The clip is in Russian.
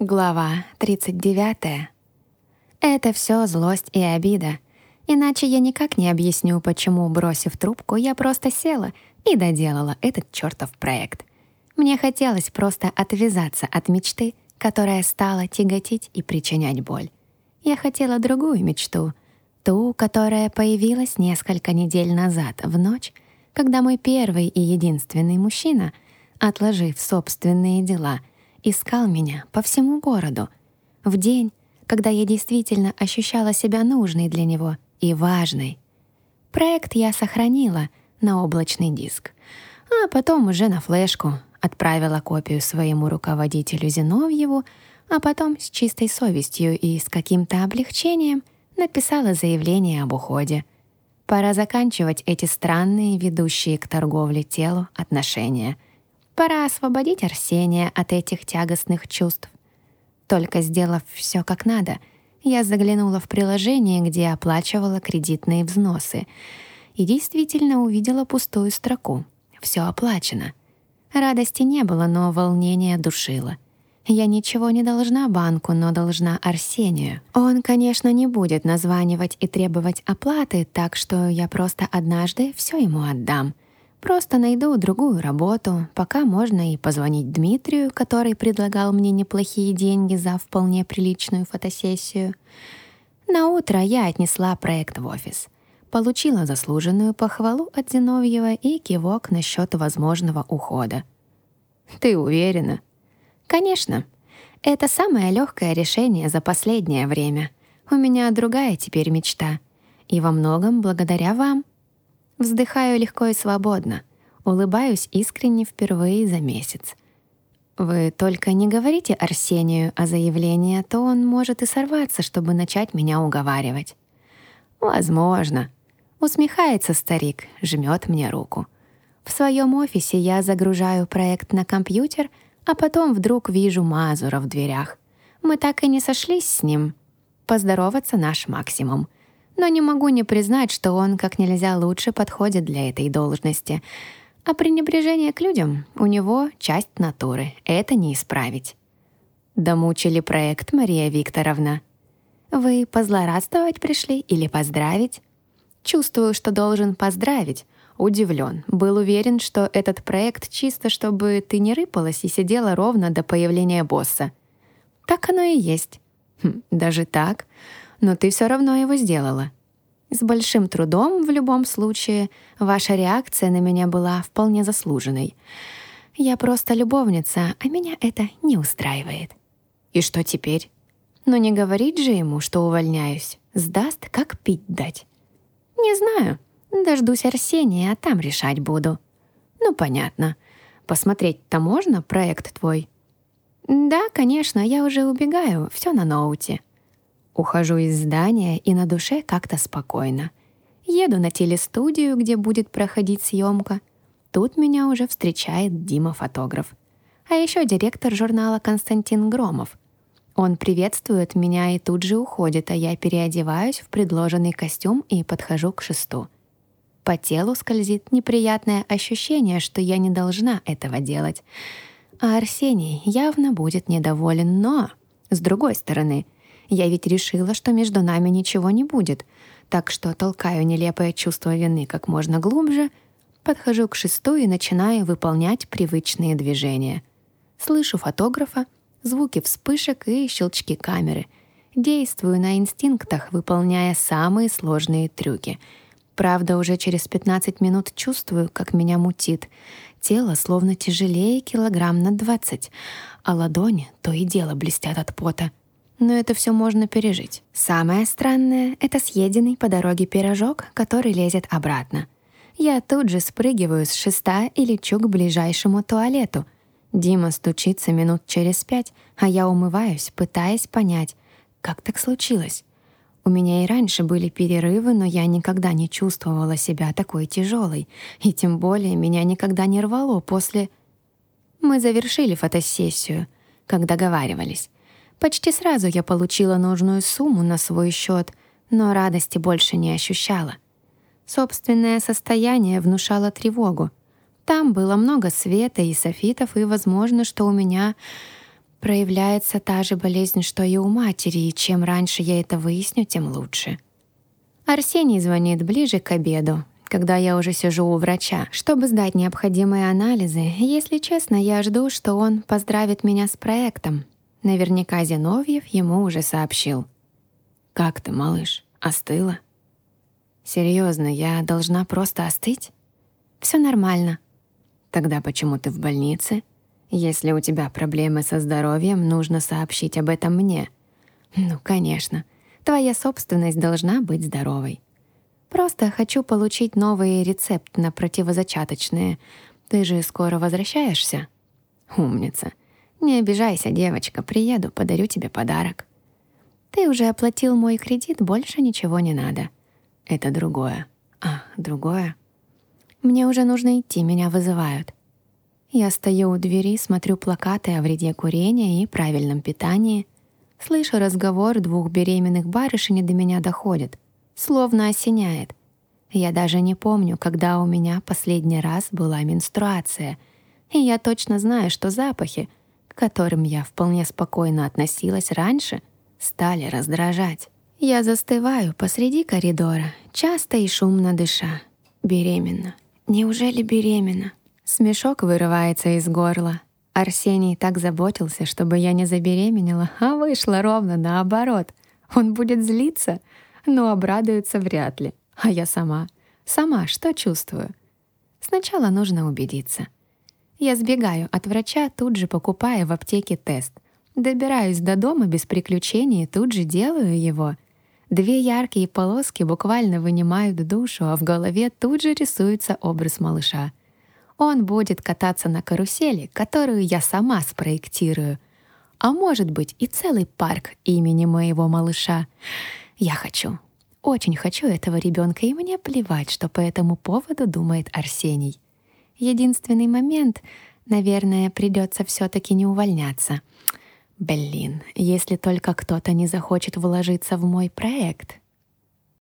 Глава 39. Это все злость и обида. Иначе я никак не объясню, почему, бросив трубку, я просто села и доделала этот чертов проект. Мне хотелось просто отвязаться от мечты, которая стала тяготить и причинять боль. Я хотела другую мечту, ту, которая появилась несколько недель назад, в ночь, когда мой первый и единственный мужчина, отложив собственные дела — искал меня по всему городу. В день, когда я действительно ощущала себя нужной для него и важной. Проект я сохранила на облачный диск, а потом уже на флешку отправила копию своему руководителю Зиновьеву, а потом с чистой совестью и с каким-то облегчением написала заявление об уходе. Пора заканчивать эти странные, ведущие к торговле телу отношения — Пора освободить Арсения от этих тягостных чувств. Только сделав все как надо, я заглянула в приложение, где оплачивала кредитные взносы, и действительно увидела пустую строку. Все оплачено. Радости не было, но волнение душило. Я ничего не должна банку, но должна Арсению. Он, конечно, не будет названивать и требовать оплаты, так что я просто однажды все ему отдам — Просто найду другую работу, пока можно и позвонить Дмитрию, который предлагал мне неплохие деньги за вполне приличную фотосессию. На утро я отнесла проект в офис. Получила заслуженную похвалу от Зиновьева и кивок насчет возможного ухода. «Ты уверена?» «Конечно. Это самое легкое решение за последнее время. У меня другая теперь мечта. И во многом благодаря вам». Вздыхаю легко и свободно. Улыбаюсь искренне впервые за месяц. Вы только не говорите Арсению о заявлении, а то он может и сорваться, чтобы начать меня уговаривать. Возможно. Усмехается старик, жмет мне руку. В своем офисе я загружаю проект на компьютер, а потом вдруг вижу Мазура в дверях. Мы так и не сошлись с ним. Поздороваться наш максимум — но не могу не признать, что он как нельзя лучше подходит для этой должности. А пренебрежение к людям у него часть натуры, это не исправить. Домучили проект, Мария Викторовна. Вы позлорадствовать пришли или поздравить? Чувствую, что должен поздравить. Удивлен. Был уверен, что этот проект чисто, чтобы ты не рыпалась и сидела ровно до появления босса. Так оно и есть. Хм, даже так? Но ты все равно его сделала. С большим трудом, в любом случае, ваша реакция на меня была вполне заслуженной. Я просто любовница, а меня это не устраивает. И что теперь? Но не говорить же ему, что увольняюсь. Сдаст, как пить дать. Не знаю. Дождусь Арсения, а там решать буду. Ну, понятно. Посмотреть-то можно проект твой? Да, конечно, я уже убегаю, все на ноуте. Ухожу из здания, и на душе как-то спокойно. Еду на телестудию, где будет проходить съемка. Тут меня уже встречает Дима-фотограф. А еще директор журнала Константин Громов. Он приветствует меня и тут же уходит, а я переодеваюсь в предложенный костюм и подхожу к шесту. По телу скользит неприятное ощущение, что я не должна этого делать. А Арсений явно будет недоволен, но, с другой стороны — я ведь решила, что между нами ничего не будет, так что толкаю нелепое чувство вины как можно глубже, подхожу к шесту и начинаю выполнять привычные движения. Слышу фотографа, звуки вспышек и щелчки камеры. Действую на инстинктах, выполняя самые сложные трюки. Правда, уже через 15 минут чувствую, как меня мутит. Тело словно тяжелее килограмм на 20, а ладони то и дело блестят от пота но это все можно пережить. Самое странное — это съеденный по дороге пирожок, который лезет обратно. Я тут же спрыгиваю с шеста и лечу к ближайшему туалету. Дима стучится минут через пять, а я умываюсь, пытаясь понять, как так случилось. У меня и раньше были перерывы, но я никогда не чувствовала себя такой тяжелой, и тем более меня никогда не рвало после... Мы завершили фотосессию, как договаривались. Почти сразу я получила нужную сумму на свой счет, но радости больше не ощущала. Собственное состояние внушало тревогу. Там было много света и софитов, и возможно, что у меня Проявляется та же болезнь, что и у матери, и чем раньше я это выясню, тем лучше. Арсений звонит ближе к обеду, когда я уже сижу у врача, чтобы сдать необходимые анализы. Если честно, я жду, что он поздравит меня с проектом. Наверняка Зиновьев ему уже сообщил. «Как ты, малыш, остыла?» «Серьезно, я должна просто остыть?» «Все нормально». «Тогда почему ты в больнице?» «Если у тебя проблемы со здоровьем, нужно сообщить об этом мне». «Ну, конечно. Твоя собственность должна быть здоровой». Просто хочу получить новый рецепт на противозачаточные. Ты же скоро возвращаешься? Умница. Не обижайся, девочка, приеду, подарю тебе подарок. Ты уже оплатил мой кредит, больше ничего не надо. Это другое. А, другое. Мне уже нужно идти, меня вызывают. Я стою у двери, смотрю плакаты о вреде курения и правильном питании. Слышу разговор двух беременных барышень и до меня доходит — словно осеняет. Я даже не помню, когда у меня последний раз была менструация, и я точно знаю, что запахи, которым я вполне спокойно относилась раньше, стали раздражать. Я застываю посреди коридора, часто и шумно дыша. Беременна. Неужели беременна? Смешок вырывается из горла. Арсений так заботился, чтобы я не забеременела, а вышло ровно наоборот. Он будет злиться — но обрадуется вряд ли. А я сама, сама что чувствую? Сначала нужно убедиться. Я сбегаю от врача, тут же покупая в аптеке тест. Добираюсь до дома без приключений и тут же делаю его. Две яркие полоски буквально вынимают душу, а в голове тут же рисуется образ малыша. Он будет кататься на карусели, которую я сама спроектирую. А может быть и целый парк имени моего малыша. Я хочу, очень хочу этого ребенка, и мне плевать, что по этому поводу думает Арсений. Единственный момент, наверное, придется все-таки не увольняться. Блин, если только кто-то не захочет вложиться в мой проект,